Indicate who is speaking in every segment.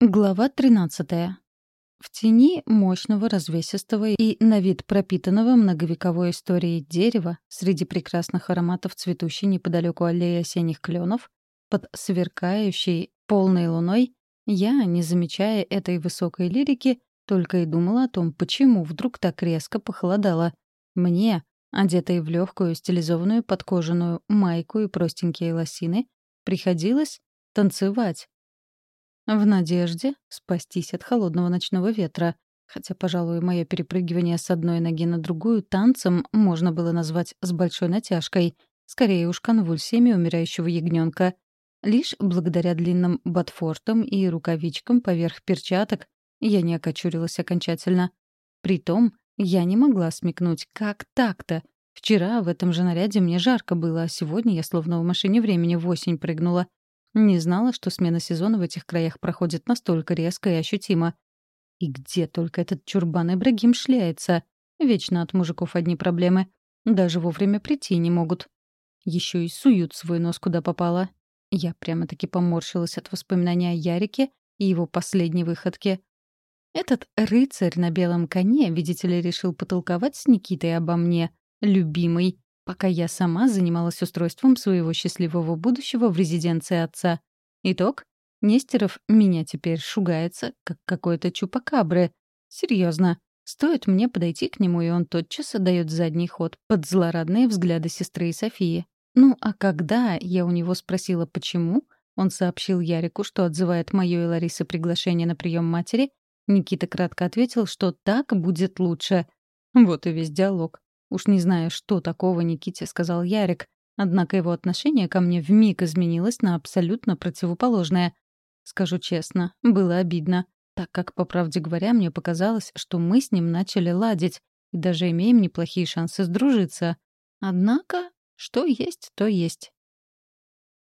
Speaker 1: Глава 13. В тени мощного, развесистого и на вид пропитанного многовековой историей дерева, среди прекрасных ароматов цветущей неподалеку аллеи осенних кленов, под сверкающей полной луной, я, не замечая этой высокой лирики, только и думала о том, почему вдруг так резко похолодало. Мне, одетой в легкую стилизованную подкожаную майку и простенькие лосины, приходилось танцевать в надежде спастись от холодного ночного ветра. Хотя, пожалуй, мое перепрыгивание с одной ноги на другую танцем можно было назвать с большой натяжкой. Скорее уж конвульсиями умирающего ягненка. Лишь благодаря длинным ботфортам и рукавичкам поверх перчаток я не окочурилась окончательно. Притом я не могла смекнуть, как так-то. Вчера в этом же наряде мне жарко было, а сегодня я словно в машине времени в осень прыгнула. Не знала, что смена сезона в этих краях проходит настолько резко и ощутимо. И где только этот чурбан Ибрагим шляется? Вечно от мужиков одни проблемы. Даже вовремя прийти не могут. Еще и суют свой нос куда попало. Я прямо-таки поморщилась от воспоминания о Ярике и его последней выходке. Этот рыцарь на белом коне, видите ли, решил потолковать с Никитой обо мне, любимый пока я сама занималась устройством своего счастливого будущего в резиденции отца. Итог? Нестеров меня теперь шугается, как какой-то чупакабры. Серьезно. Стоит мне подойти к нему, и он тотчас отдает задний ход под злорадные взгляды сестры и Софии. Ну, а когда я у него спросила, почему, он сообщил Ярику, что отзывает моё и Ларисы приглашение на прием матери, Никита кратко ответил, что так будет лучше. Вот и весь диалог. Уж не знаю, что такого Никите сказал Ярик, однако его отношение ко мне вмиг изменилось на абсолютно противоположное. Скажу честно, было обидно, так как, по правде говоря, мне показалось, что мы с ним начали ладить и даже имеем неплохие шансы сдружиться. Однако, что есть, то есть.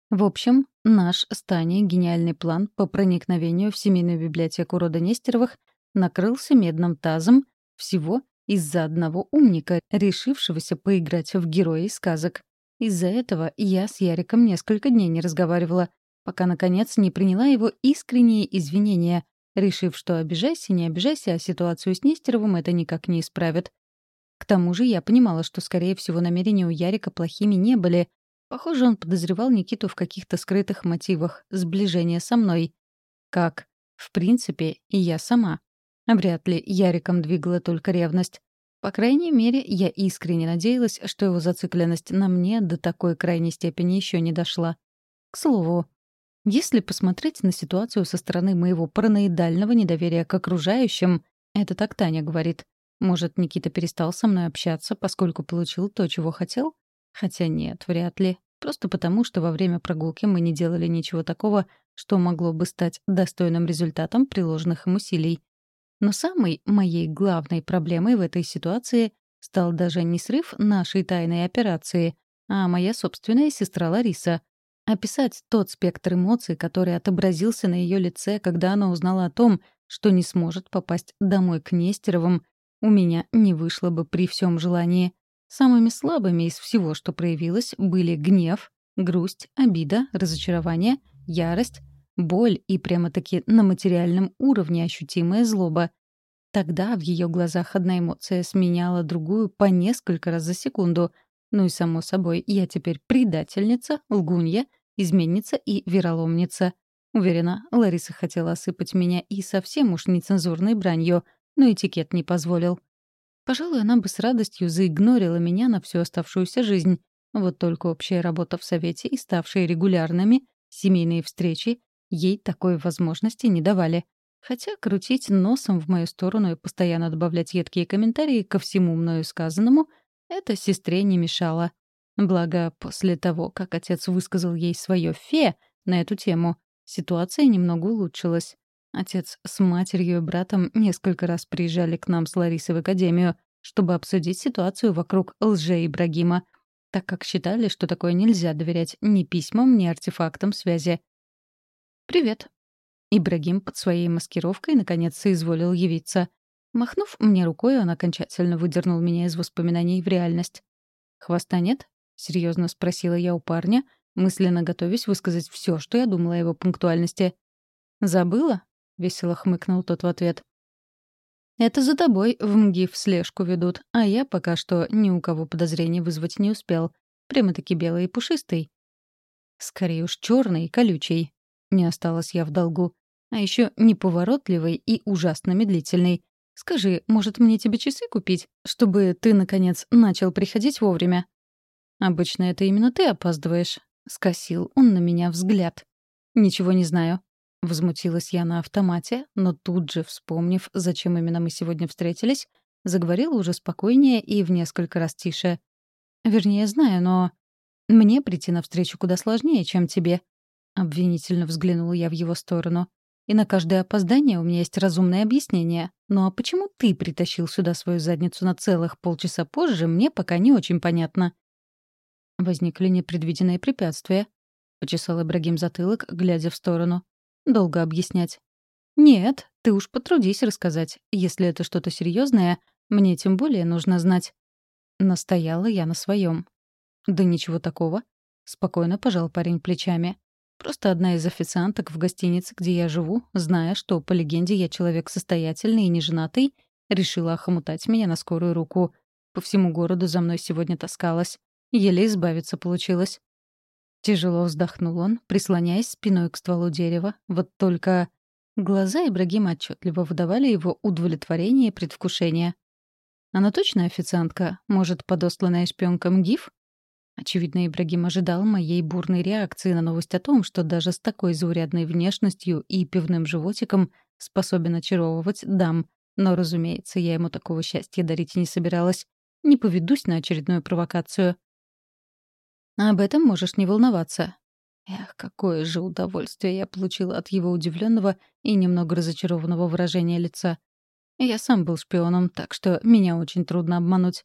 Speaker 1: В общем, наш с Таней гениальный план по проникновению в семейную библиотеку рода Нестеровых накрылся медным тазом всего из-за одного умника, решившегося поиграть в герои сказок. Из-за этого я с Яриком несколько дней не разговаривала, пока, наконец, не приняла его искренние извинения, решив, что обижайся, не обижайся, а ситуацию с Нестеровым это никак не исправит. К тому же я понимала, что, скорее всего, намерения у Ярика плохими не были. Похоже, он подозревал Никиту в каких-то скрытых мотивах сближения со мной. Как, в принципе, и я сама. Вряд ли Яриком двигала только ревность. По крайней мере, я искренне надеялась, что его зацикленность на мне до такой крайней степени еще не дошла. К слову, если посмотреть на ситуацию со стороны моего параноидального недоверия к окружающим, это так Таня говорит. Может, Никита перестал со мной общаться, поскольку получил то, чего хотел? Хотя нет, вряд ли. Просто потому, что во время прогулки мы не делали ничего такого, что могло бы стать достойным результатом приложенных им усилий. Но самой моей главной проблемой в этой ситуации стал даже не срыв нашей тайной операции, а моя собственная сестра Лариса. Описать тот спектр эмоций, который отобразился на ее лице, когда она узнала о том, что не сможет попасть домой к Нестеровым, у меня не вышло бы при всем желании. Самыми слабыми из всего, что проявилось, были гнев, грусть, обида, разочарование, ярость, боль и прямо-таки на материальном уровне ощутимая злоба. Тогда в ее глазах одна эмоция сменяла другую по несколько раз за секунду. Ну и, само собой, я теперь предательница, лгунья, изменница и вероломница. Уверена, Лариса хотела осыпать меня и совсем уж нецензурной бранью, но этикет не позволил. Пожалуй, она бы с радостью заигнорила меня на всю оставшуюся жизнь. Вот только общая работа в Совете и ставшие регулярными семейные встречи ей такой возможности не давали. Хотя крутить носом в мою сторону и постоянно добавлять едкие комментарии ко всему мною сказанному — это сестре не мешало. Благо, после того, как отец высказал ей свое «фе» на эту тему, ситуация немного улучшилась. Отец с матерью и братом несколько раз приезжали к нам с Ларисой в академию, чтобы обсудить ситуацию вокруг лже-Ибрагима, так как считали, что такое нельзя доверять ни письмам, ни артефактам связи. «Привет». Ибрагим под своей маскировкой наконец соизволил явиться. Махнув мне рукой, он окончательно выдернул меня из воспоминаний в реальность. «Хвоста нет?» — серьезно спросила я у парня, мысленно готовясь высказать все, что я думала о его пунктуальности. «Забыла?» — весело хмыкнул тот в ответ. «Это за тобой в МГИФ слежку ведут, а я пока что ни у кого подозрений вызвать не успел. Прямо-таки белый и пушистый». «Скорее уж черный и колючий». Не осталась я в долгу. А еще неповоротливый и ужасно медлительный. Скажи, может, мне тебе часы купить, чтобы ты, наконец, начал приходить вовремя?» «Обычно это именно ты опаздываешь», — скосил он на меня взгляд. «Ничего не знаю». Возмутилась я на автомате, но тут же, вспомнив, зачем именно мы сегодня встретились, заговорила уже спокойнее и в несколько раз тише. «Вернее, знаю, но мне прийти навстречу куда сложнее, чем тебе». Обвинительно взглянула я в его сторону. «И на каждое опоздание у меня есть разумное объяснение. Ну а почему ты притащил сюда свою задницу на целых полчаса позже, мне пока не очень понятно». Возникли непредвиденные препятствия. Почесал Ибрагим затылок, глядя в сторону. Долго объяснять. «Нет, ты уж потрудись рассказать. Если это что-то серьезное, мне тем более нужно знать». Настояла я на своем. «Да ничего такого». Спокойно пожал парень плечами. Просто одна из официанток в гостинице, где я живу, зная, что, по легенде, я человек состоятельный и неженатый, решила охомутать меня на скорую руку. По всему городу за мной сегодня таскалась. Еле избавиться получилось. Тяжело вздохнул он, прислоняясь спиной к стволу дерева. Вот только глаза Ибрагима отчетливо выдавали его удовлетворение и предвкушение. Она точно официантка? Может, подосланная шпионком ГИФ? Очевидно, Ибрагим ожидал моей бурной реакции на новость о том, что даже с такой заурядной внешностью и пивным животиком способен очаровывать дам. Но, разумеется, я ему такого счастья дарить не собиралась. Не поведусь на очередную провокацию. Об этом можешь не волноваться. Эх, какое же удовольствие я получила от его удивленного и немного разочарованного выражения лица. Я сам был шпионом, так что меня очень трудно обмануть.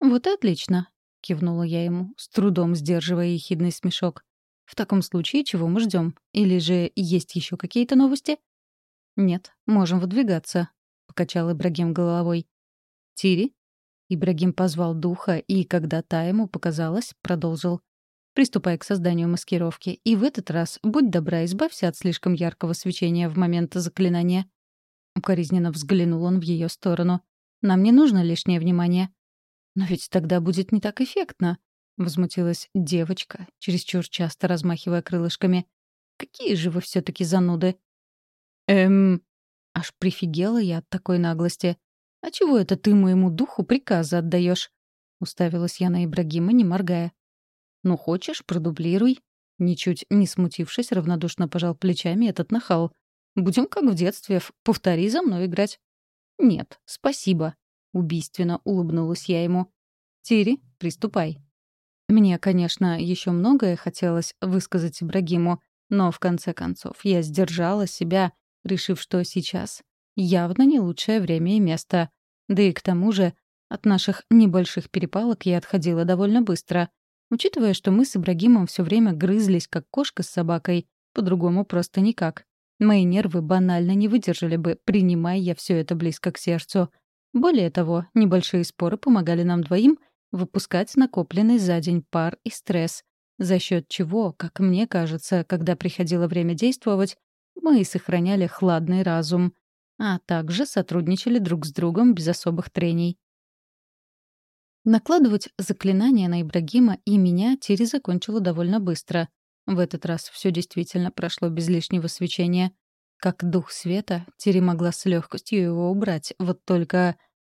Speaker 1: «Вот и отлично», — кивнула я ему, с трудом сдерживая ехидный смешок. «В таком случае чего мы ждем? Или же есть еще какие-то новости?» «Нет, можем выдвигаться», — покачал Ибрагим головой. «Тири?» Ибрагим позвал духа, и, когда та ему показалась, продолжил. «Приступай к созданию маскировки, и в этот раз, будь добра, избавься от слишком яркого свечения в момент заклинания». Укоризненно взглянул он в ее сторону. «Нам не нужно лишнее внимание». «Но ведь тогда будет не так эффектно», — возмутилась девочка, чересчур часто размахивая крылышками. «Какие же вы все таки зануды!» «Эм...» Аж прифигела я от такой наглости. «А чего это ты моему духу приказы отдаешь? Уставилась я на Ибрагима, не моргая. «Ну, хочешь, продублируй». Ничуть не смутившись, равнодушно пожал плечами этот нахал. «Будем как в детстве, повтори за мной играть». «Нет, спасибо», — убийственно улыбнулась я ему. «Тири, приступай». Мне, конечно, еще многое хотелось высказать Ибрагиму, но в конце концов я сдержала себя, решив, что сейчас явно не лучшее время и место. Да и к тому же от наших небольших перепалок я отходила довольно быстро. Учитывая, что мы с Ибрагимом все время грызлись, как кошка с собакой, по-другому просто никак. Мои нервы банально не выдержали бы, принимая я все это близко к сердцу. Более того, небольшие споры помогали нам двоим выпускать накопленный за день пар и стресс, за счет чего, как мне кажется, когда приходило время действовать, мы и сохраняли хладный разум а также сотрудничали друг с другом без особых трений. Накладывать заклинания на Ибрагима и меня Тири закончила довольно быстро. В этот раз все действительно прошло без лишнего свечения. Как дух света, Тири могла с легкостью его убрать, вот только,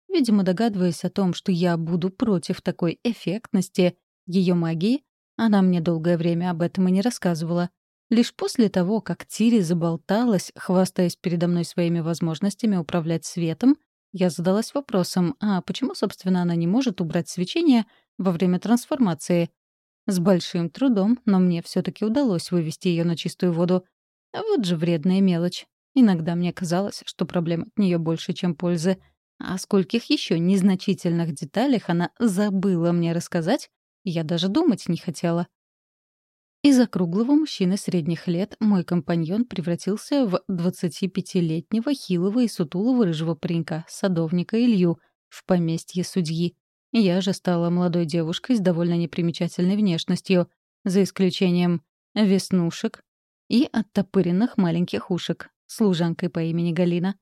Speaker 1: видимо, догадываясь о том, что я буду против такой эффектности ее магии, она мне долгое время об этом и не рассказывала. Лишь после того, как Тири заболталась, хвастаясь передо мной своими возможностями управлять светом, я задалась вопросом, а почему, собственно, она не может убрать свечение во время трансформации? С большим трудом, но мне все таки удалось вывести ее на чистую воду. А вот же вредная мелочь. Иногда мне казалось, что проблем от нее больше, чем пользы. А о скольких еще незначительных деталях она забыла мне рассказать, я даже думать не хотела. Из округлого мужчины средних лет мой компаньон превратился в 25-летнего хилого и сутулого рыжего паренька, садовника Илью, в поместье судьи. Я же стала молодой девушкой с довольно непримечательной внешностью, за исключением веснушек и оттопыренных маленьких ушек. служанкой по имени Галина.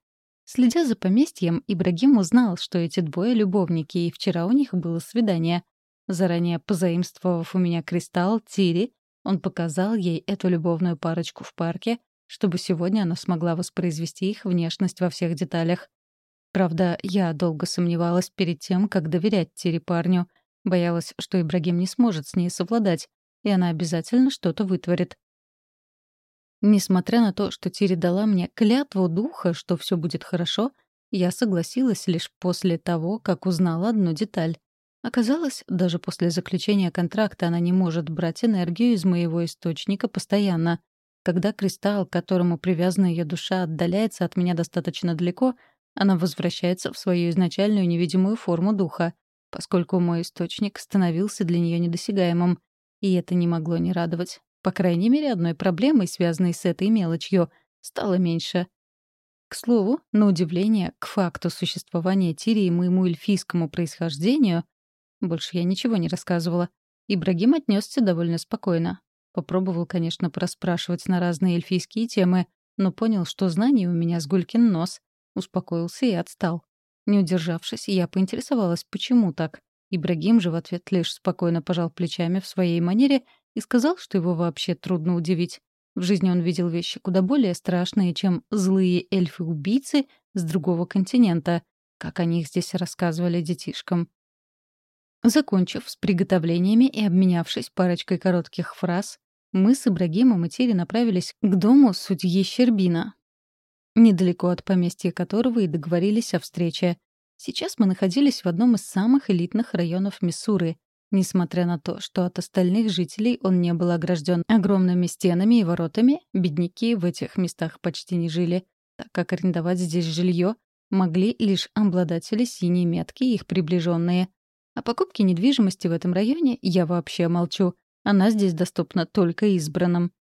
Speaker 1: Следя за поместьем, Ибрагим узнал, что эти двое — любовники, и вчера у них было свидание. Заранее позаимствовав у меня кристалл Тири, он показал ей эту любовную парочку в парке, чтобы сегодня она смогла воспроизвести их внешность во всех деталях. Правда, я долго сомневалась перед тем, как доверять Тири парню. Боялась, что Ибрагим не сможет с ней совладать, и она обязательно что-то вытворит. Несмотря на то, что Тири дала мне клятву духа, что все будет хорошо, я согласилась лишь после того, как узнала одну деталь. Оказалось, даже после заключения контракта она не может брать энергию из моего источника постоянно. Когда кристалл, к которому привязана ее душа, отдаляется от меня достаточно далеко, она возвращается в свою изначальную невидимую форму духа, поскольку мой источник становился для нее недосягаемым. И это не могло не радовать. По крайней мере, одной проблемой, связанной с этой мелочью, стало меньше. К слову, на удивление, к факту существования Тири и моему эльфийскому происхождению больше я ничего не рассказывала. Ибрагим отнесся довольно спокойно. Попробовал, конечно, проспрашивать на разные эльфийские темы, но понял, что знаний у меня с Гулькин нос. Успокоился и отстал. Не удержавшись, я поинтересовалась, почему так. Ибрагим же в ответ лишь спокойно пожал плечами в своей манере и сказал, что его вообще трудно удивить. В жизни он видел вещи куда более страшные, чем злые эльфы-убийцы с другого континента, как о них здесь рассказывали детишкам. Закончив с приготовлениями и обменявшись парочкой коротких фраз, мы с Ибрагимом и Тири направились к дому судьи Щербина, недалеко от поместья которого и договорились о встрече. Сейчас мы находились в одном из самых элитных районов Миссуры, Несмотря на то, что от остальных жителей он не был огражден огромными стенами и воротами, бедняки в этих местах почти не жили, так как арендовать здесь жилье могли лишь обладатели синей метки и их приближенные. О покупке недвижимости в этом районе я вообще молчу. Она здесь доступна только избранным.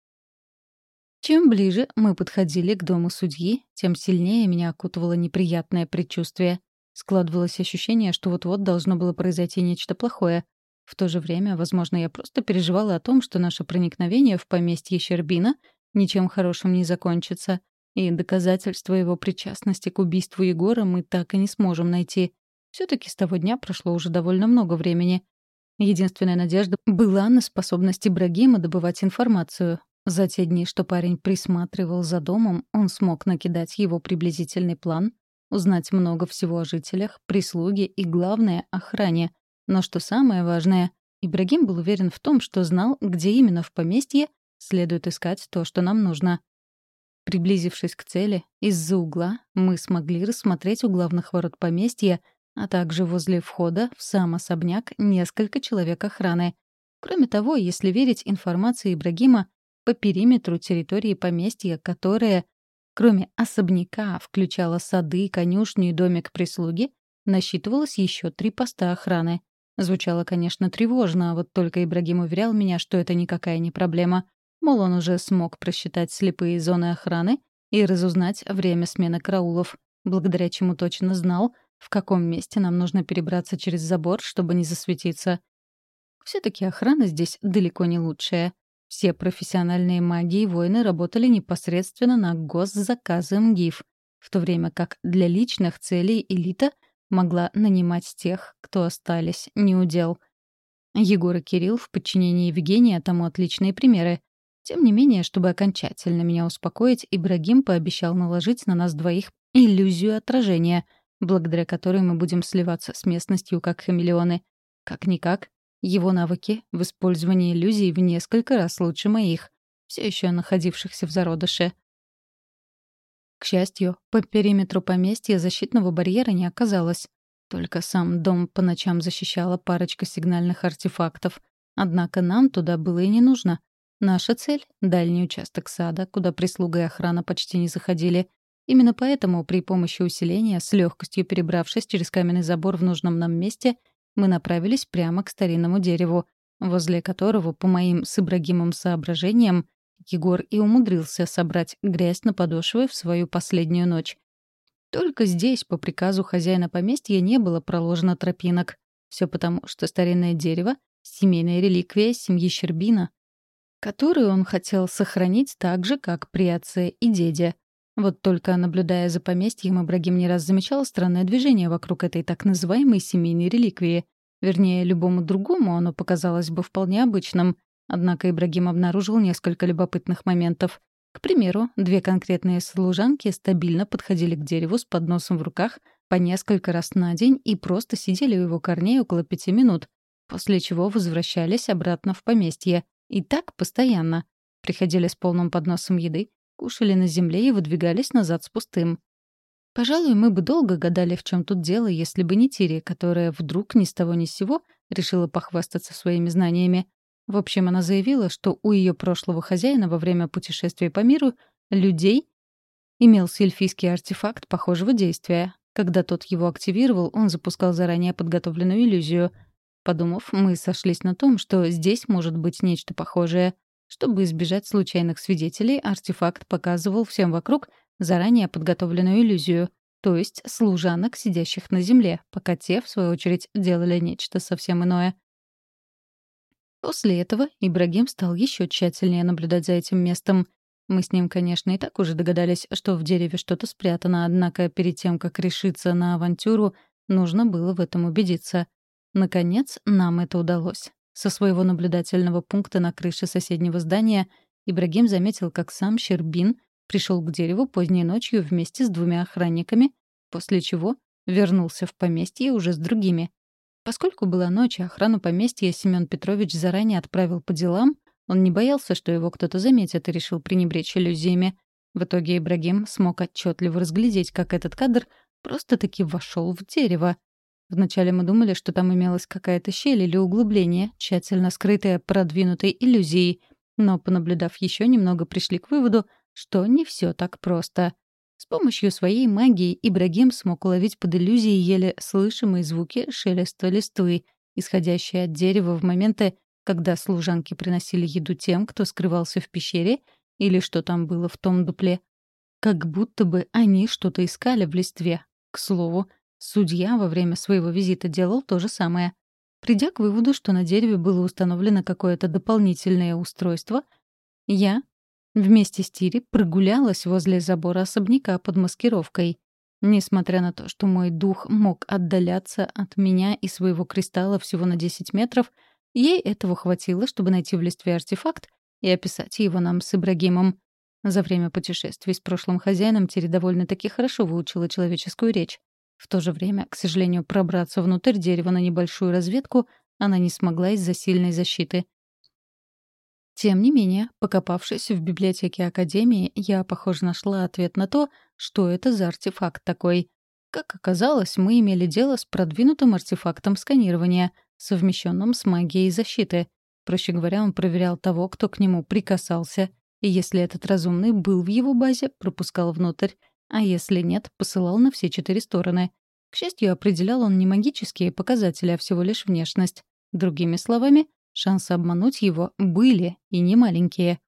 Speaker 1: Чем ближе мы подходили к дому судьи, тем сильнее меня окутывало неприятное предчувствие. Складывалось ощущение, что вот-вот должно было произойти нечто плохое. В то же время, возможно, я просто переживала о том, что наше проникновение в поместье Щербина ничем хорошим не закончится, и доказательства его причастности к убийству Егора мы так и не сможем найти. все таки с того дня прошло уже довольно много времени. Единственная надежда была на способность Ибрагима добывать информацию. За те дни, что парень присматривал за домом, он смог накидать его приблизительный план, узнать много всего о жителях, прислуге и, главное, охране — но что самое важное, Ибрагим был уверен в том, что знал, где именно в поместье следует искать то, что нам нужно. Приблизившись к цели, из-за угла мы смогли рассмотреть у главных ворот поместья, а также возле входа в сам особняк несколько человек охраны. Кроме того, если верить информации Ибрагима, по периметру территории поместья, которая, кроме особняка, включала сады, конюшню и домик прислуги, насчитывалось еще три поста охраны. Звучало, конечно, тревожно, а вот только Ибрагим уверял меня, что это никакая не проблема. Мол, он уже смог просчитать слепые зоны охраны и разузнать время смены караулов, благодаря чему точно знал, в каком месте нам нужно перебраться через забор, чтобы не засветиться. все таки охрана здесь далеко не лучшая. Все профессиональные маги и воины работали непосредственно на госзаказы МГИФ, в то время как для личных целей элита — могла нанимать тех, кто остались неудел. Егор и Кирилл в подчинении Евгения тому отличные примеры. Тем не менее, чтобы окончательно меня успокоить, Ибрагим пообещал наложить на нас двоих иллюзию отражения, благодаря которой мы будем сливаться с местностью как хамелеоны. Как-никак, его навыки в использовании иллюзий в несколько раз лучше моих, все еще находившихся в зародыше. К счастью, по периметру поместья защитного барьера не оказалось. Только сам дом по ночам защищала парочка сигнальных артефактов. Однако нам туда было и не нужно. Наша цель — дальний участок сада, куда прислуга и охрана почти не заходили. Именно поэтому при помощи усиления, с легкостью перебравшись через каменный забор в нужном нам месте, мы направились прямо к старинному дереву, возле которого, по моим с Ибрагимом соображениям, Егор и умудрился собрать грязь на подошвы в свою последнюю ночь. Только здесь, по приказу хозяина поместья, не было проложено тропинок. Все потому, что старинное дерево — семейная реликвия семьи Щербина, которую он хотел сохранить так же, как при отце и деде. Вот только наблюдая за поместьем, Ибрагим не раз замечал странное движение вокруг этой так называемой семейной реликвии. Вернее, любому другому оно показалось бы вполне обычным. Однако Ибрагим обнаружил несколько любопытных моментов. К примеру, две конкретные служанки стабильно подходили к дереву с подносом в руках по несколько раз на день и просто сидели у его корней около пяти минут, после чего возвращались обратно в поместье. И так постоянно. Приходили с полным подносом еды, кушали на земле и выдвигались назад с пустым. Пожалуй, мы бы долго гадали, в чем тут дело, если бы не Тири, которая вдруг ни с того ни с сего решила похвастаться своими знаниями. В общем, она заявила, что у ее прошлого хозяина во время путешествия по миру людей имелся эльфийский артефакт похожего действия. Когда тот его активировал, он запускал заранее подготовленную иллюзию. Подумав, мы сошлись на том, что здесь может быть нечто похожее. Чтобы избежать случайных свидетелей, артефакт показывал всем вокруг заранее подготовленную иллюзию, то есть служанок, сидящих на земле, пока те, в свою очередь, делали нечто совсем иное. После этого Ибрагим стал еще тщательнее наблюдать за этим местом. Мы с ним, конечно, и так уже догадались, что в дереве что-то спрятано, однако перед тем, как решиться на авантюру, нужно было в этом убедиться. Наконец, нам это удалось. Со своего наблюдательного пункта на крыше соседнего здания Ибрагим заметил, как сам Щербин пришел к дереву поздней ночью вместе с двумя охранниками, после чего вернулся в поместье уже с другими. Поскольку была ночь, а охрану поместья Семен Петрович заранее отправил по делам, он не боялся, что его кто-то заметит, и решил пренебречь иллюзиями. В итоге Ибрагим смог отчетливо разглядеть, как этот кадр просто-таки вошел в дерево, Вначале мы думали, что там имелась какая-то щель или углубление, тщательно скрытое продвинутой иллюзией, но, понаблюдав еще немного, пришли к выводу, что не все так просто. С помощью своей магии Ибрагим смог уловить под иллюзией еле слышимые звуки шелеста листвы, исходящие от дерева в моменты, когда служанки приносили еду тем, кто скрывался в пещере, или что там было в том дупле. Как будто бы они что-то искали в листве. К слову, Судья во время своего визита делал то же самое. Придя к выводу, что на дереве было установлено какое-то дополнительное устройство, я вместе с Тири прогулялась возле забора особняка под маскировкой. Несмотря на то, что мой дух мог отдаляться от меня и своего кристалла всего на 10 метров, ей этого хватило, чтобы найти в листве артефакт и описать его нам с Ибрагимом. За время путешествий с прошлым хозяином Тири довольно-таки хорошо выучила человеческую речь. В то же время, к сожалению, пробраться внутрь дерева на небольшую разведку она не смогла из-за сильной защиты. Тем не менее, покопавшись в библиотеке Академии, я, похоже, нашла ответ на то, что это за артефакт такой. Как оказалось, мы имели дело с продвинутым артефактом сканирования, совмещенным с магией защиты. Проще говоря, он проверял того, кто к нему прикасался, и если этот разумный был в его базе, пропускал внутрь а если нет, посылал на все четыре стороны. К счастью, определял он не магические показатели, а всего лишь внешность. Другими словами, шансы обмануть его были и не маленькие.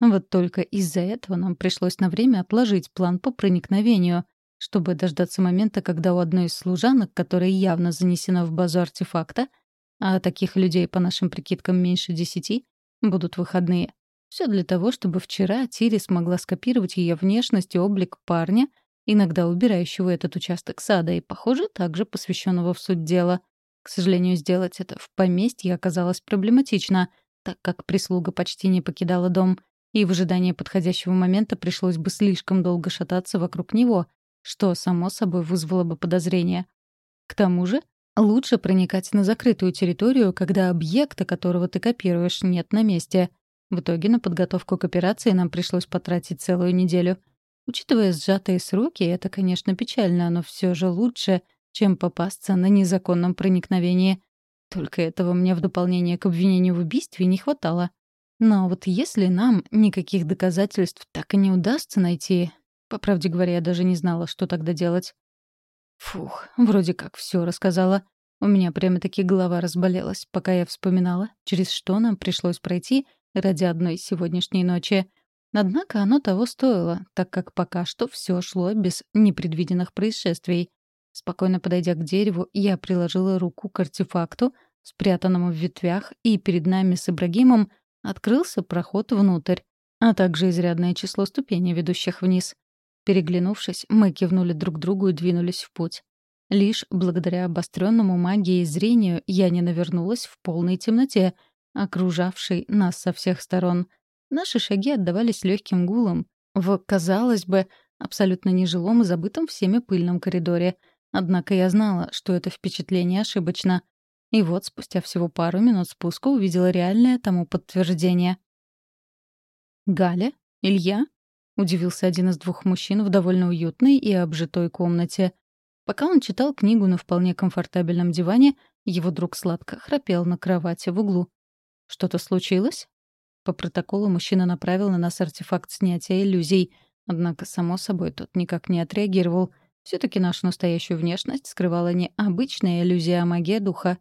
Speaker 1: Вот только из-за этого нам пришлось на время отложить план по проникновению, чтобы дождаться момента, когда у одной из служанок, которая явно занесена в базу артефакта, а таких людей, по нашим прикидкам, меньше десяти, будут выходные, все для того, чтобы вчера Тири смогла скопировать ее внешность и облик парня, иногда убирающего этот участок сада и, похоже, также посвященного в суть дела. К сожалению, сделать это в поместье оказалось проблематично, так как прислуга почти не покидала дом, и в ожидании подходящего момента пришлось бы слишком долго шататься вокруг него, что, само собой, вызвало бы подозрения. К тому же, лучше проникать на закрытую территорию, когда объекта, которого ты копируешь, нет на месте — в итоге на подготовку к операции нам пришлось потратить целую неделю. Учитывая сжатые сроки, это, конечно, печально, но все же лучше, чем попасться на незаконном проникновении. Только этого мне в дополнение к обвинению в убийстве не хватало. Но вот если нам никаких доказательств так и не удастся найти... По правде говоря, я даже не знала, что тогда делать. Фух, вроде как все рассказала. У меня прямо-таки голова разболелась, пока я вспоминала, через что нам пришлось пройти, ради одной сегодняшней ночи. Однако оно того стоило, так как пока что все шло без непредвиденных происшествий. Спокойно подойдя к дереву, я приложила руку к артефакту, спрятанному в ветвях, и перед нами с Ибрагимом открылся проход внутрь, а также изрядное число ступеней, ведущих вниз. Переглянувшись, мы кивнули друг другу и двинулись в путь. Лишь благодаря обостренному магии и зрению я не навернулась в полной темноте, окружавшей нас со всех сторон. Наши шаги отдавались легким гулом в, казалось бы, абсолютно нежилом и забытом всеми пыльном коридоре. Однако я знала, что это впечатление ошибочно. И вот спустя всего пару минут спуска увидела реальное тому подтверждение. «Галя? Илья?» — удивился один из двух мужчин в довольно уютной и обжитой комнате. Пока он читал книгу на вполне комфортабельном диване, его друг сладко храпел на кровати в углу. «Что-то случилось?» По протоколу мужчина направил на нас артефакт снятия иллюзий, однако, само собой, тот никак не отреагировал. Все таки нашу настоящую внешность скрывала не обычная иллюзия, а магия духа.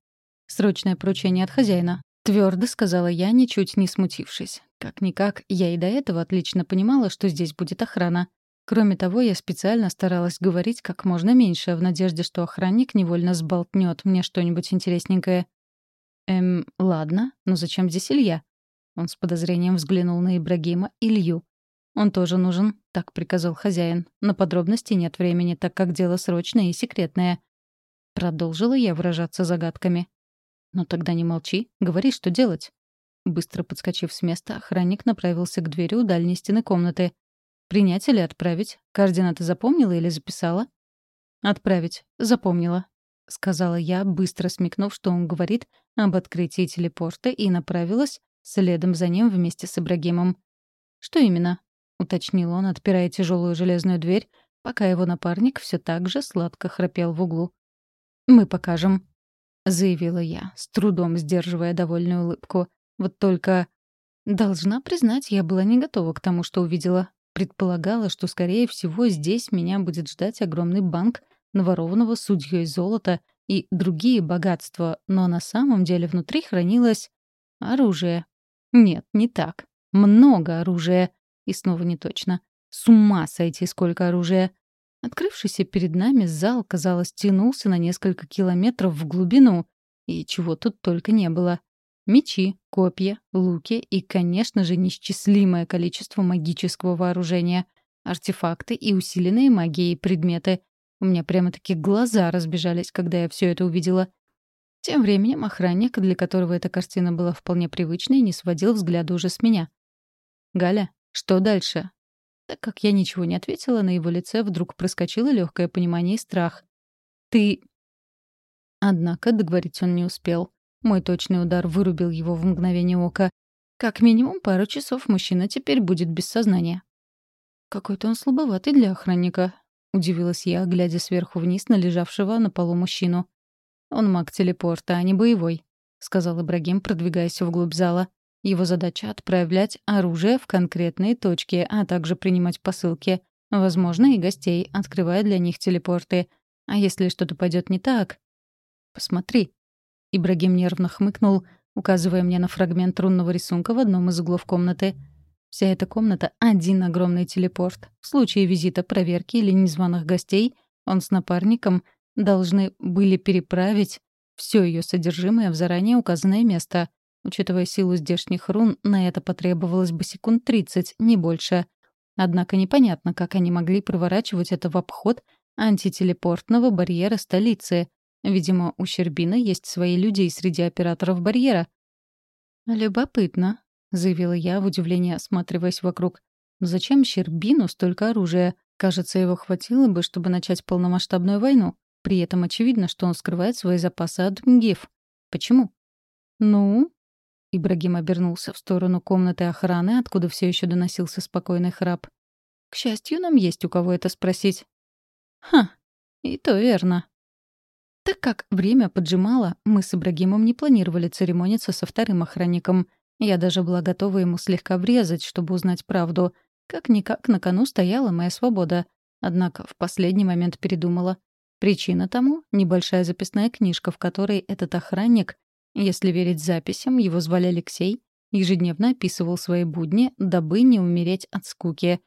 Speaker 1: «Срочное поручение от хозяина», — твердо сказала я, ничуть не смутившись. Как-никак, я и до этого отлично понимала, что здесь будет охрана. Кроме того, я специально старалась говорить как можно меньше, в надежде, что охранник невольно сболтнет мне что-нибудь интересненькое. «Эм, ладно, но зачем здесь Илья?» Он с подозрением взглянул на Ибрагима Илью. «Он тоже нужен», — так приказал хозяин. «На подробности нет времени, так как дело срочное и секретное». Продолжила я выражаться загадками. «Ну тогда не молчи, говори, что делать». Быстро подскочив с места, охранник направился к двери у дальней стены комнаты. «Принять или отправить? Координаты запомнила или записала?» «Отправить. Запомнила», — сказала я, быстро смекнув, что он говорит об открытии телепорта, и направилась следом за ним вместе с Ибрагимом. «Что именно?» — уточнил он, отпирая тяжелую железную дверь, пока его напарник все так же сладко храпел в углу. «Мы покажем», — заявила я, с трудом сдерживая довольную улыбку. Вот только... Должна признать, я была не готова к тому, что увидела. Предполагала, что, скорее всего, здесь меня будет ждать огромный банк наворованного судьей золота и другие богатства, но на самом деле внутри хранилось оружие. Нет, не так. Много оружия. И снова не точно. С ума сойти, сколько оружия. Открывшийся перед нами зал, казалось, тянулся на несколько километров в глубину. И чего тут только не было. Мечи, копья, луки и, конечно же, несчислимое количество магического вооружения, артефакты и усиленные магией предметы. У меня прямо-таки глаза разбежались, когда я все это увидела. Тем временем охранник, для которого эта картина была вполне привычной, не сводил взгляда уже с меня. «Галя, что дальше?» Так как я ничего не ответила, на его лице вдруг проскочило легкое понимание и страх. «Ты...» Однако договорить он не успел. Мой точный удар вырубил его в мгновение ока. Как минимум пару часов мужчина теперь будет без сознания. «Какой-то он слабоватый для охранника», — удивилась я, глядя сверху вниз на лежавшего на полу мужчину. «Он маг телепорта, а не боевой», — сказал Ибрагим, продвигаясь вглубь зала. «Его задача — отправлять оружие в конкретные точки, а также принимать посылки. Возможно, и гостей, открывая для них телепорты. А если что-то пойдет не так...» «Посмотри», Ибрагим нервно хмыкнул, указывая мне на фрагмент рунного рисунка в одном из углов комнаты. Вся эта комната — один огромный телепорт. В случае визита, проверки или незваных гостей он с напарником должны были переправить все ее содержимое в заранее указанное место. Учитывая силу здешних рун, на это потребовалось бы секунд 30, не больше. Однако непонятно, как они могли проворачивать это в обход антителепортного барьера столицы, Видимо, у Щербина есть свои люди и среди операторов барьера. «Любопытно», — заявила я, в удивлении осматриваясь вокруг. «Зачем Щербину столько оружия? Кажется, его хватило бы, чтобы начать полномасштабную войну. При этом очевидно, что он скрывает свои запасы от МГИФ. Почему?» «Ну?» Ибрагим обернулся в сторону комнаты охраны, откуда все еще доносился спокойный храп. «К счастью, нам есть у кого это спросить». «Ха, и то верно», так как время поджимало, мы с Ибрагимом не планировали церемониться со вторым охранником. Я даже была готова ему слегка врезать, чтобы узнать правду. Как-никак на кону стояла моя свобода. Однако в последний момент передумала. Причина тому — небольшая записная книжка, в которой этот охранник, если верить записям, его звали Алексей, ежедневно описывал свои будни, дабы не умереть от скуки.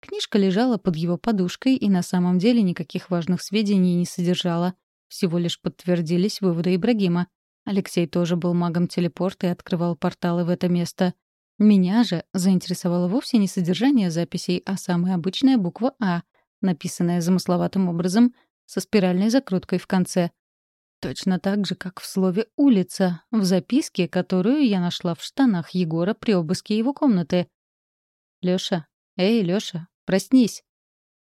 Speaker 1: Книжка лежала под его подушкой и на самом деле никаких важных сведений не содержала — всего лишь подтвердились выводы Ибрагима. Алексей тоже был магом телепорта и открывал порталы в это место. Меня же заинтересовало вовсе не содержание записей, а самая обычная буква «А», написанное замысловатым образом, со спиральной закруткой в конце. Точно так же, как в слове «улица», в записке, которую я нашла в штанах Егора при обыске его комнаты. «Лёша, эй, Лёша, проснись!»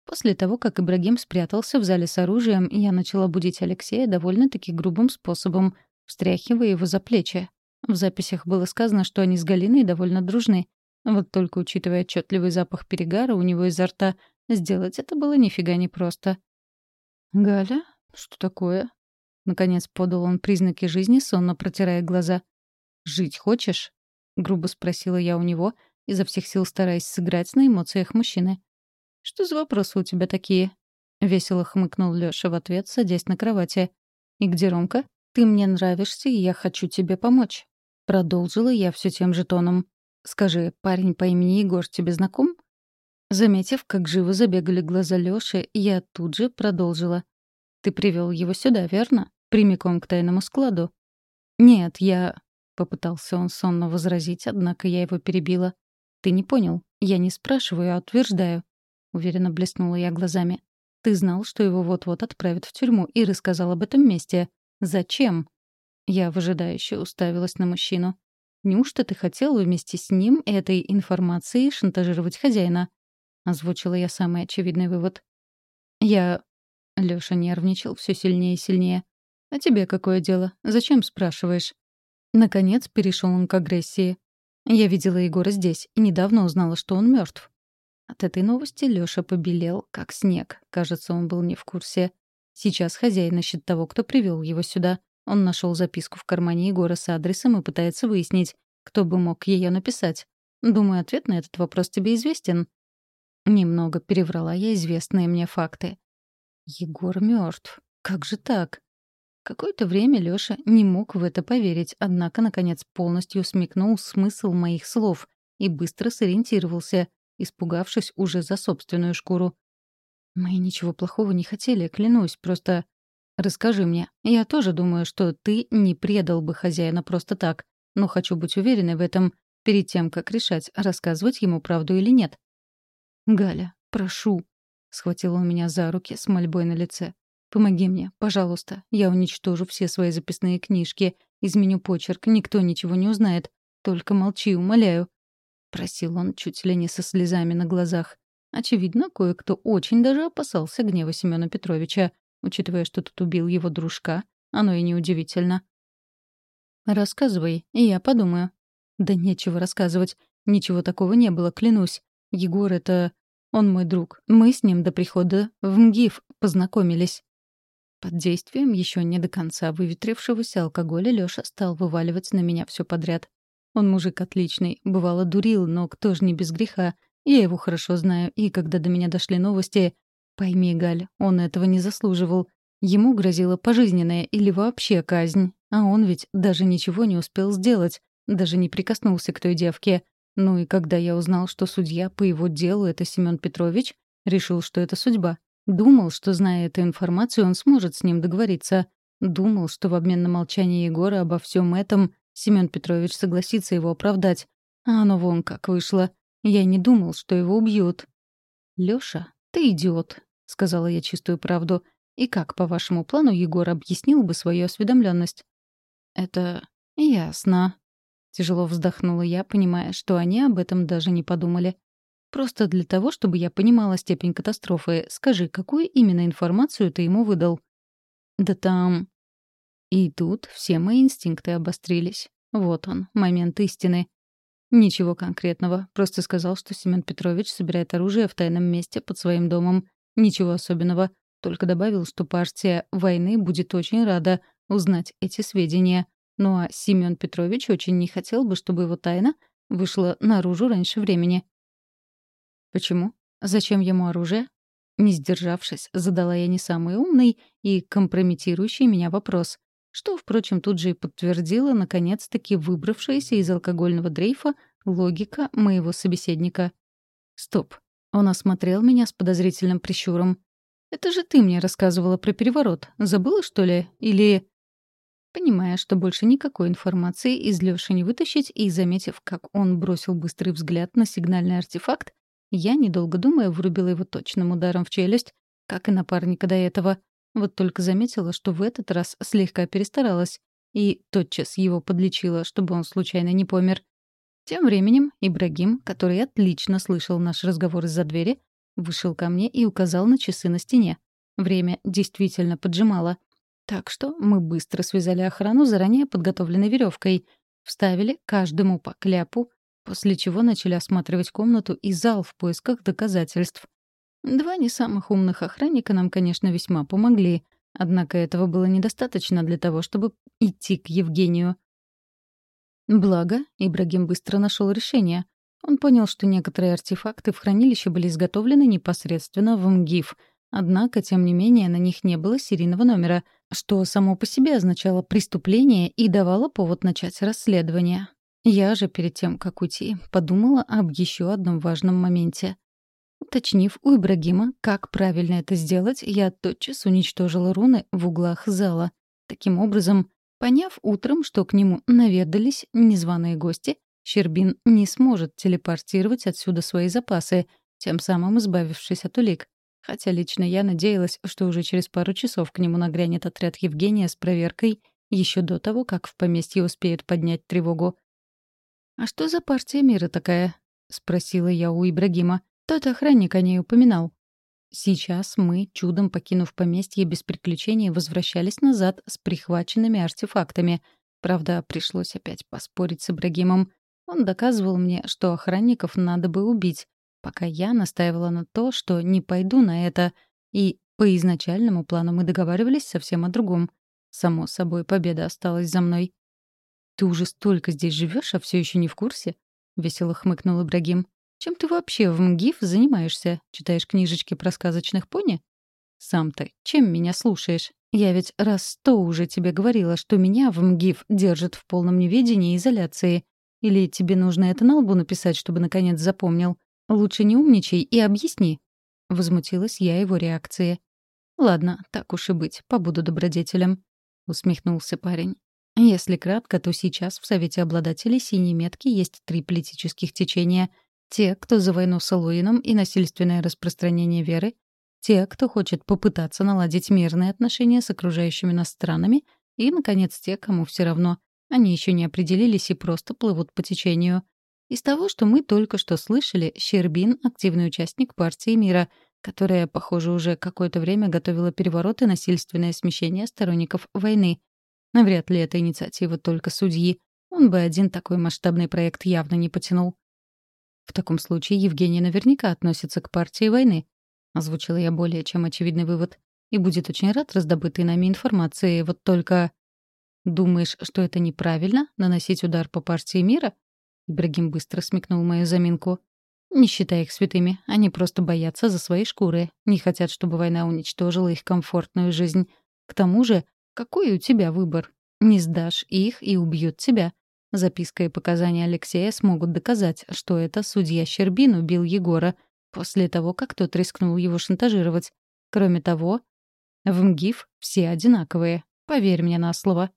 Speaker 1: После того, как Ибрагим спрятался в зале с оружием, я начала будить Алексея довольно-таки грубым способом, встряхивая его за плечи. В записях было сказано, что они с Галиной довольно дружны. Вот только учитывая отчетливый запах перегара у него изо рта, сделать это было нифига не просто. «Галя? Что такое?» Наконец подал он признаки жизни, сонно протирая глаза. «Жить хочешь?» — грубо спросила я у него, изо всех сил стараясь сыграть на эмоциях мужчины. «Что за вопросы у тебя такие?» — весело хмыкнул Лёша в ответ, садясь на кровати. «И где Ромка? Ты мне нравишься, и я хочу тебе помочь». Продолжила я все тем же тоном. «Скажи, парень по имени Егор тебе знаком?» Заметив, как живо забегали глаза Лёши, я тут же продолжила. «Ты привел его сюда, верно? Прямиком к тайному складу?» «Нет, я...» — попытался он сонно возразить, однако я его перебила. «Ты не понял. Я не спрашиваю, а утверждаю. — уверенно блеснула я глазами. «Ты знал, что его вот-вот отправят в тюрьму, и рассказал об этом месте. Зачем?» Я выжидающе уставилась на мужчину. «Неужто ты хотел вместе с ним этой информацией шантажировать хозяина?» Озвучила я самый очевидный вывод. «Я...» Лёша нервничал все сильнее и сильнее. «А тебе какое дело? Зачем спрашиваешь?» Наконец перешел он к агрессии. Я видела Егора здесь и недавно узнала, что он мертв. От этой новости Лёша побелел, как снег. Кажется, он был не в курсе. Сейчас хозяин ищет того, кто привел его сюда. Он нашел записку в кармане Егора с адресом и пытается выяснить, кто бы мог ее написать. Думаю, ответ на этот вопрос тебе известен. Немного переврала я известные мне факты. Егор мертв. Как же так? Какое-то время Лёша не мог в это поверить, однако, наконец, полностью смекнул смысл моих слов и быстро сориентировался — испугавшись уже за собственную шкуру. «Мы ничего плохого не хотели, клянусь, просто...» «Расскажи мне. Я тоже думаю, что ты не предал бы хозяина просто так, но хочу быть уверенной в этом перед тем, как решать, рассказывать ему правду или нет». «Галя, прошу», — схватил он меня за руки с мольбой на лице. «Помоги мне, пожалуйста. Я уничтожу все свои записные книжки, изменю почерк, никто ничего не узнает. Только молчи, умоляю просил он чуть ли не со слезами на глазах. Очевидно, кое-кто очень даже опасался гнева Семёна Петровича, учитывая, что тут убил его дружка. Оно и неудивительно. «Рассказывай, и я подумаю». «Да нечего рассказывать. Ничего такого не было, клянусь. Егор — это... Он мой друг. Мы с ним до прихода в МГИФ познакомились». Под действием еще не до конца выветрившегося алкоголя Лёша стал вываливать на меня все подряд. Он мужик отличный, бывало дурил, но кто ж не без греха. Я его хорошо знаю, и когда до меня дошли новости... Пойми, Галь, он этого не заслуживал. Ему грозила пожизненная или вообще казнь. А он ведь даже ничего не успел сделать, даже не прикоснулся к той девке. Ну и когда я узнал, что судья по его делу — это Семен Петрович, решил, что это судьба. Думал, что, зная эту информацию, он сможет с ним договориться. Думал, что в обмен на молчание Егора обо всем этом Семен Петрович согласится его оправдать. А оно вон как вышло. Я не думал, что его убьют. «Лёша, ты идиот», — сказала я чистую правду. «И как, по вашему плану, Егор объяснил бы свою осведомленность? «Это ясно», — тяжело вздохнула я, понимая, что они об этом даже не подумали. «Просто для того, чтобы я понимала степень катастрофы, скажи, какую именно информацию ты ему выдал?» «Да там...» И тут все мои инстинкты обострились. Вот он, момент истины. Ничего конкретного, просто сказал, что Семен Петрович собирает оружие в тайном месте под своим домом. Ничего особенного, только добавил, что партия войны будет очень рада узнать эти сведения. Ну а Семен Петрович очень не хотел бы, чтобы его тайна вышла наружу раньше времени. Почему? Зачем ему оружие? Не сдержавшись, задала я не самый умный и компрометирующий меня вопрос что, впрочем, тут же и подтвердила, наконец-таки выбравшаяся из алкогольного дрейфа логика моего собеседника. «Стоп». Он осмотрел меня с подозрительным прищуром. «Это же ты мне рассказывала про переворот. Забыла, что ли? Или...» Понимая, что больше никакой информации из Лёши не вытащить, и заметив, как он бросил быстрый взгляд на сигнальный артефакт, Я, недолго думая, врубила его точным ударом в челюсть, как и напарника до этого. Вот только заметила, что в этот раз слегка перестаралась, и тотчас его подлечила, чтобы он случайно не помер. Тем временем Ибрагим, который отлично слышал наш разговор из-за двери, вышел ко мне и указал на часы на стене. Время действительно поджимало. Так что мы быстро связали охрану заранее подготовленной веревкой, вставили каждому по кляпу, после чего начали осматривать комнату и зал в поисках доказательств. Два не самых умных охранника нам, конечно, весьма помогли, однако этого было недостаточно для того, чтобы идти к Евгению. Благо, Ибрагим быстро нашел решение. Он понял, что некоторые артефакты в хранилище были изготовлены непосредственно в МГИФ, однако, тем не менее, на них не было серийного номера, что само по себе означало преступление и давало повод начать расследование. Я же перед тем, как уйти, подумала об еще одном важном моменте. Уточнив у Ибрагима, как правильно это сделать, я тотчас уничтожила руны в углах зала. Таким образом, поняв утром, что к нему наведались незваные гости, Щербин не сможет телепортировать отсюда свои запасы, тем самым избавившись от улик. Хотя лично я надеялась, что уже через пару часов к нему нагрянет отряд Евгения с проверкой еще до того, как в поместье успеют поднять тревогу. «А что за партия мира такая?» — спросила я у Ибрагима. Тот охранник о ней упоминал. Сейчас мы, чудом покинув поместье без приключений, возвращались назад с прихваченными артефактами. Правда, пришлось опять поспорить с Ибрагимом. Он доказывал мне, что охранников надо бы убить, пока я настаивала на то, что не пойду на это, и по изначальному плану мы договаривались совсем о другом. Само собой, победа осталась за мной. «Ты уже столько здесь живешь, а все еще не в курсе?» — весело хмыкнул Ибрагим. «Чем ты вообще в МГИФ занимаешься? Читаешь книжечки про сказочных пони?» «Сам ты чем меня слушаешь? Я ведь раз сто уже тебе говорила, что меня в МГИФ держат в полном неведении и изоляции. Или тебе нужно это на лбу написать, чтобы наконец запомнил? Лучше не умничай и объясни». Возмутилась я его реакции. «Ладно, так уж и быть, побуду добродетелем», — усмехнулся парень. Если кратко, то сейчас в Совете обладателей синей метки есть три политических течения. Те, кто за войну с Алуином и насильственное распространение веры, те, кто хочет попытаться наладить мирные отношения с окружающими нас странами, и, наконец, те, кому все равно. Они еще не определились и просто плывут по течению. Из того, что мы только что слышали, Щербин — активный участник партии мира, которая, похоже, уже какое-то время готовила переворот и насильственное смещение сторонников войны. Навряд ли это инициатива только судьи. Он бы один такой масштабный проект явно не потянул. В таком случае Евгений наверняка относится к партии войны. Озвучила я более чем очевидный вывод. И будет очень рад раздобытой нами информации. Вот только... «Думаешь, что это неправильно — наносить удар по партии мира?» Ибрагим быстро смекнул мою заминку. «Не считай их святыми. Они просто боятся за свои шкуры. Не хотят, чтобы война уничтожила их комфортную жизнь. К тому же, какой у тебя выбор? Не сдашь их и убьют тебя. Записка и показания Алексея смогут доказать, что это судья Щербин убил Егора после того, как тот рискнул его шантажировать. Кроме того, в МГИФ все одинаковые. Поверь мне на слово.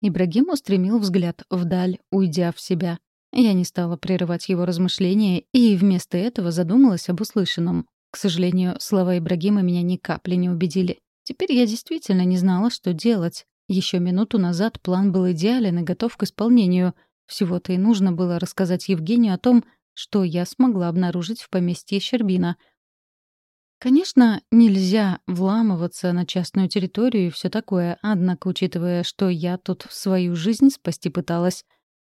Speaker 1: Ибрагим устремил взгляд вдаль, уйдя в себя. Я не стала прерывать его размышления и вместо этого задумалась об услышанном. К сожалению, слова Ибрагима меня ни капли не убедили. Теперь я действительно не знала, что делать. Еще минуту назад план был идеален и готов к исполнению. Всего-то и нужно было рассказать Евгению о том, что я смогла обнаружить в поместье Щербина — Конечно, нельзя вламываться на частную территорию и все такое, однако, учитывая, что я тут свою жизнь спасти пыталась,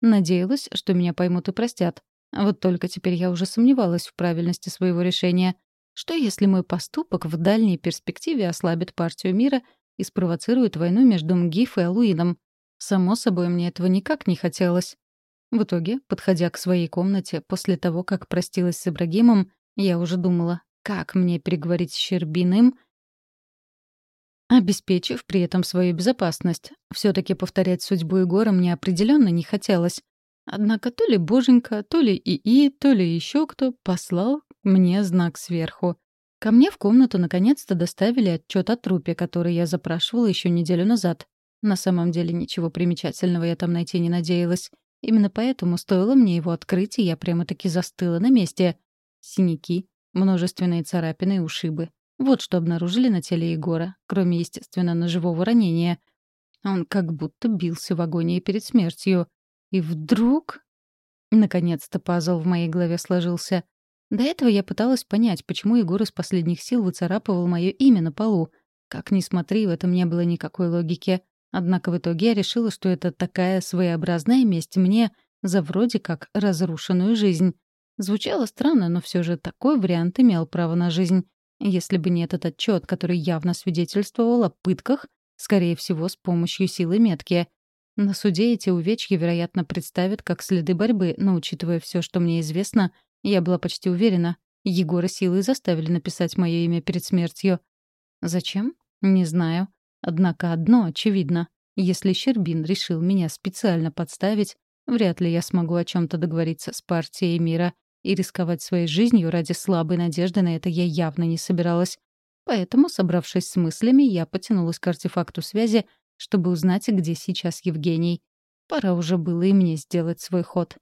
Speaker 1: надеялась, что меня поймут и простят. Вот только теперь я уже сомневалась в правильности своего решения. Что если мой поступок в дальней перспективе ослабит партию мира и спровоцирует войну между МГИФ и Алуином? Само собой, мне этого никак не хотелось. В итоге, подходя к своей комнате после того, как простилась с Ибрагимом, я уже думала, как мне переговорить с Щербиным, обеспечив при этом свою безопасность? все таки повторять судьбу Егора мне определенно не хотелось. Однако то ли Боженька, то ли ИИ, то ли еще кто послал мне знак сверху. Ко мне в комнату наконец-то доставили отчет о трупе, который я запрашивала еще неделю назад. На самом деле ничего примечательного я там найти не надеялась. Именно поэтому стоило мне его открыть, и я прямо-таки застыла на месте — синяки, множественные царапины и ушибы. Вот что обнаружили на теле Егора, кроме, естественно, ножевого ранения. Он как будто бился в агонии перед смертью. И вдруг... Наконец-то пазл в моей голове сложился. До этого я пыталась понять, почему Егор из последних сил выцарапывал мое имя на полу. Как ни смотри, в этом не было никакой логики. Однако в итоге я решила, что это такая своеобразная месть мне за вроде как разрушенную жизнь. Звучало странно, но все же такой вариант имел право на жизнь. Если бы не этот отчет, который явно свидетельствовал о пытках, скорее всего, с помощью силы метки. На суде эти увечья, вероятно, представят как следы борьбы, но, учитывая все, что мне известно, я была почти уверена. Егора силой заставили написать мое имя перед смертью. Зачем? Не знаю. Однако одно очевидно. Если Щербин решил меня специально подставить, вряд ли я смогу о чем то договориться с партией мира. И рисковать своей жизнью ради слабой надежды на это я явно не собиралась. Поэтому, собравшись с мыслями, я потянулась к артефакту связи, чтобы узнать, где сейчас Евгений. Пора уже было и мне сделать свой ход.